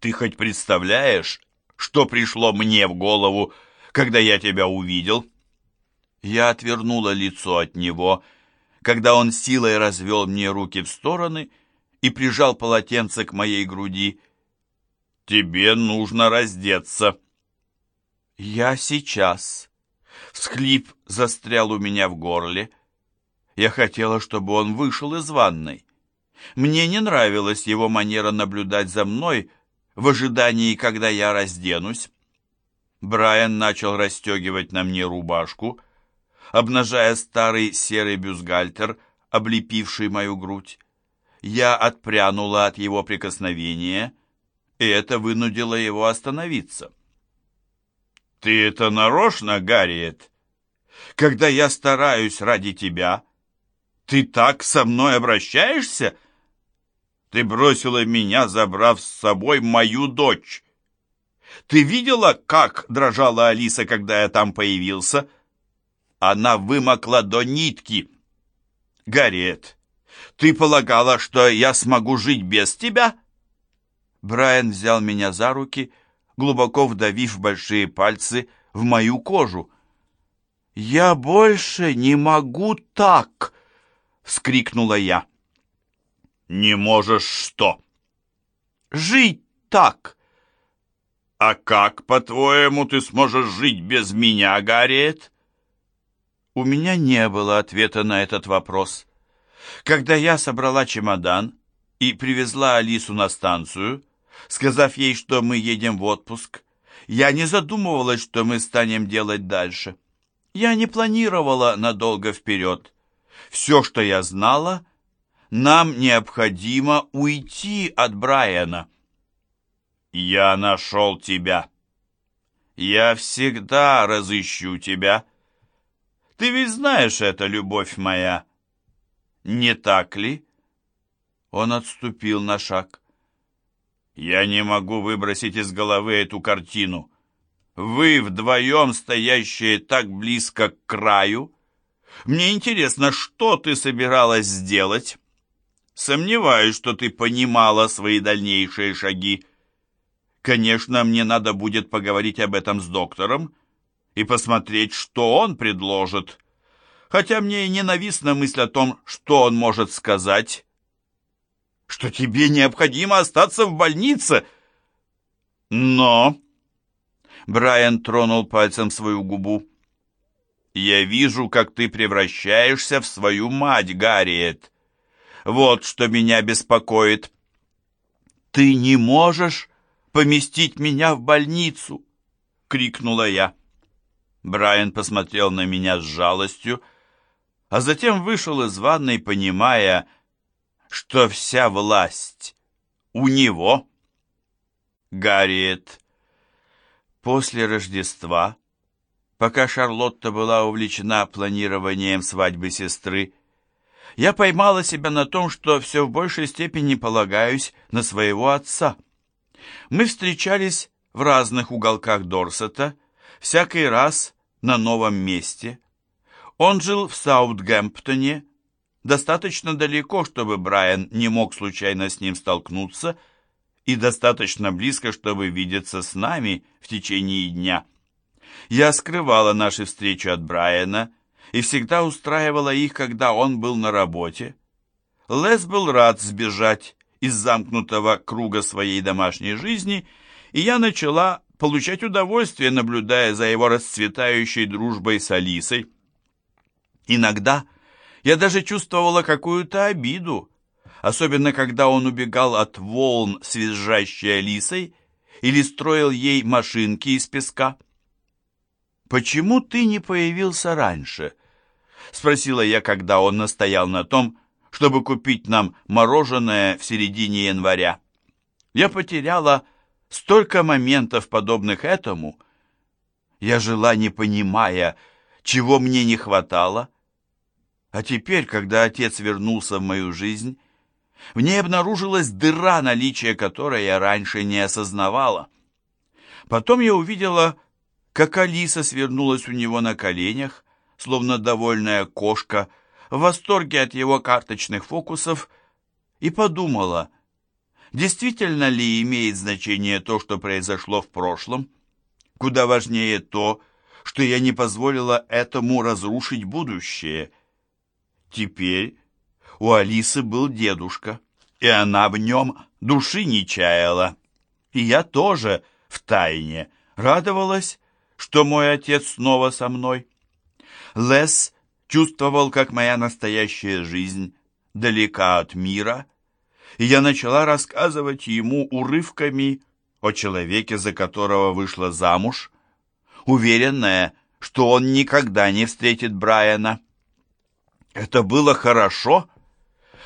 Ты хоть представляешь, что пришло мне в голову, когда я тебя увидел?» Я отвернула лицо от него, когда он силой развел мне руки в стороны и прижал полотенце к моей груди. «Тебе нужно раздеться». «Я сейчас». Всхлип застрял у меня в горле. Я хотела, чтобы он вышел из ванной. Мне не нравилась его манера наблюдать за мной в ожидании, когда я разденусь. Брайан начал расстегивать на мне рубашку, обнажая старый серый бюстгальтер, облепивший мою грудь. Я отпрянула от его прикосновения, и это вынудило его остановиться. «Ты это нарочно, Гарриет? Когда я стараюсь ради тебя, ты так со мной обращаешься? Ты бросила меня, забрав с собой мою дочь. Ты видела, как дрожала Алиса, когда я там появился?» Она вымокла до нитки. Гарриет, ты полагала, что я смогу жить без тебя? Брайан взял меня за руки, глубоко вдавив большие пальцы в мою кожу. «Я больше не могу так!» — вскрикнула я. «Не можешь что?» «Жить так!» «А как, по-твоему, ты сможешь жить без меня, Гарриет?» У меня не было ответа на этот вопрос. Когда я собрала чемодан и привезла Алису на станцию, сказав ей, что мы едем в отпуск, я не задумывалась, что мы станем делать дальше. Я не планировала надолго вперед. Все, что я знала, нам необходимо уйти от Брайана. «Я нашел тебя. Я всегда разыщу тебя», ты ведь знаешь это, любовь моя, не так ли?» Он отступил на шаг. «Я не могу выбросить из головы эту картину. Вы вдвоем, стоящие так близко к краю. Мне интересно, что ты собиралась сделать? Сомневаюсь, что ты понимала свои дальнейшие шаги. Конечно, мне надо будет поговорить об этом с доктором, и посмотреть, что он предложит. Хотя мне и ненавистна мысль о том, что он может сказать. Что тебе необходимо остаться в больнице. Но... Брайан тронул пальцем свою губу. «Я вижу, как ты превращаешься в свою мать, Гарриет. Вот что меня беспокоит. Ты не можешь поместить меня в больницу!» — крикнула я. Брайан посмотрел на меня с жалостью, а затем вышел из ванной, понимая, что вся власть у него. Гарриет. После Рождества, пока Шарлотта была увлечена планированием свадьбы сестры, я поймала себя на том, что все в большей степени полагаюсь на своего отца. Мы встречались в разных уголках Дорсета, всякий раз на новом месте. Он жил в Саутгемптоне, достаточно далеко, чтобы Брайан не мог случайно с ним столкнуться, и достаточно близко, чтобы видеться с нами в течение дня. Я скрывала наши встречи от Брайана и всегда устраивала их, когда он был на работе. Лес был рад сбежать из замкнутого круга своей домашней жизни, и я начала получать удовольствие, наблюдая за его расцветающей дружбой с Алисой. Иногда я даже чувствовала какую-то обиду, особенно когда он убегал от волн с Алисой или строил ей машинки из песка. «Почему ты не появился раньше?» — спросила я, когда он настоял на том, чтобы купить нам мороженое в середине января. Я потеряла Столько моментов, подобных этому. Я жила, не понимая, чего мне не хватало. А теперь, когда отец вернулся в мою жизнь, в ней обнаружилась дыра, наличие которой я раньше не осознавала. Потом я увидела, как Алиса свернулась у него на коленях, словно довольная кошка, в восторге от его карточных фокусов, и подумала — Действительно ли имеет значение то, что произошло в прошлом? Куда важнее то, что я не позволила этому разрушить будущее. Теперь у Алисы был дедушка, и она в нем души не чаяла. И я тоже втайне радовалась, что мой отец снова со мной. Лес чувствовал, как моя настоящая жизнь далека от мира, и я начала рассказывать ему урывками о человеке, за которого вышла замуж, уверенная, что он никогда не встретит Брайана. Это было хорошо,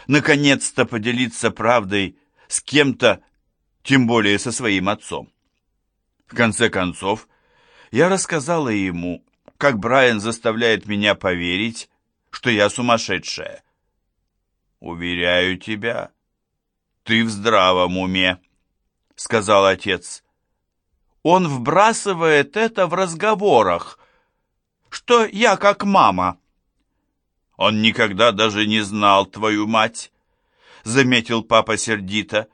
наконец-то поделиться правдой с кем-то, тем более со своим отцом. В конце концов, я рассказала ему, как Брайан заставляет меня поверить, что я сумасшедшая. «Уверяю тебя, ты в здравом уме», — сказал отец. «Он вбрасывает это в разговорах, что я как мама». «Он никогда даже не знал твою мать», — заметил папа сердито.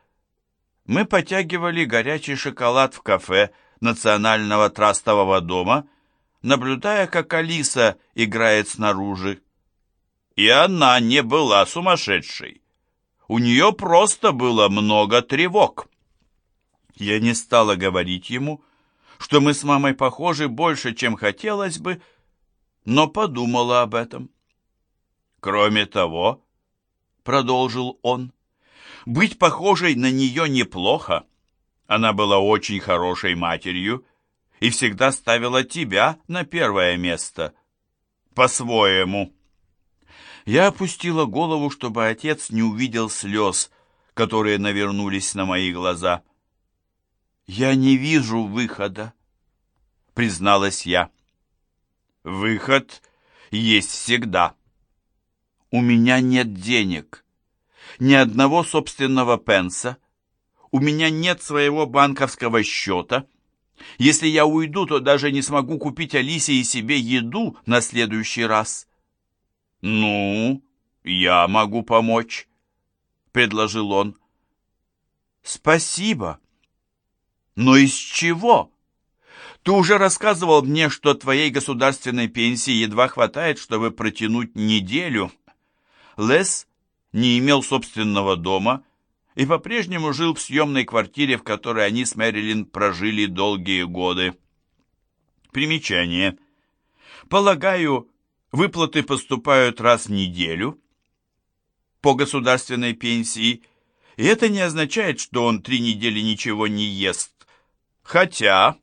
Мы потягивали горячий шоколад в кафе Национального трастового дома — наблюдая, как Алиса играет снаружи. И она не была сумасшедшей. У нее просто было много тревог. Я не стала говорить ему, что мы с мамой похожи больше, чем хотелось бы, но подумала об этом. Кроме того, продолжил он, быть похожей на нее неплохо. Она была очень хорошей матерью и всегда ставила тебя на первое место. По-своему. Я опустила голову, чтобы отец не увидел слез, которые навернулись на мои глаза. «Я не вижу выхода», — призналась я. «Выход есть всегда. У меня нет денег, ни одного собственного пенса, у меня нет своего банковского счета». Если я уйду, то даже не смогу купить Алисе и себе еду на следующий раз. «Ну, я могу помочь», — предложил он. «Спасибо. Но из чего? Ты уже рассказывал мне, что твоей государственной пенсии едва хватает, чтобы протянуть неделю». Лес не имел собственного дома и по-прежнему жил в съемной квартире, в которой они с Мэрилин прожили долгие годы. Примечание. Полагаю, выплаты поступают раз в неделю по государственной пенсии, и это не означает, что он три недели ничего не ест. Хотя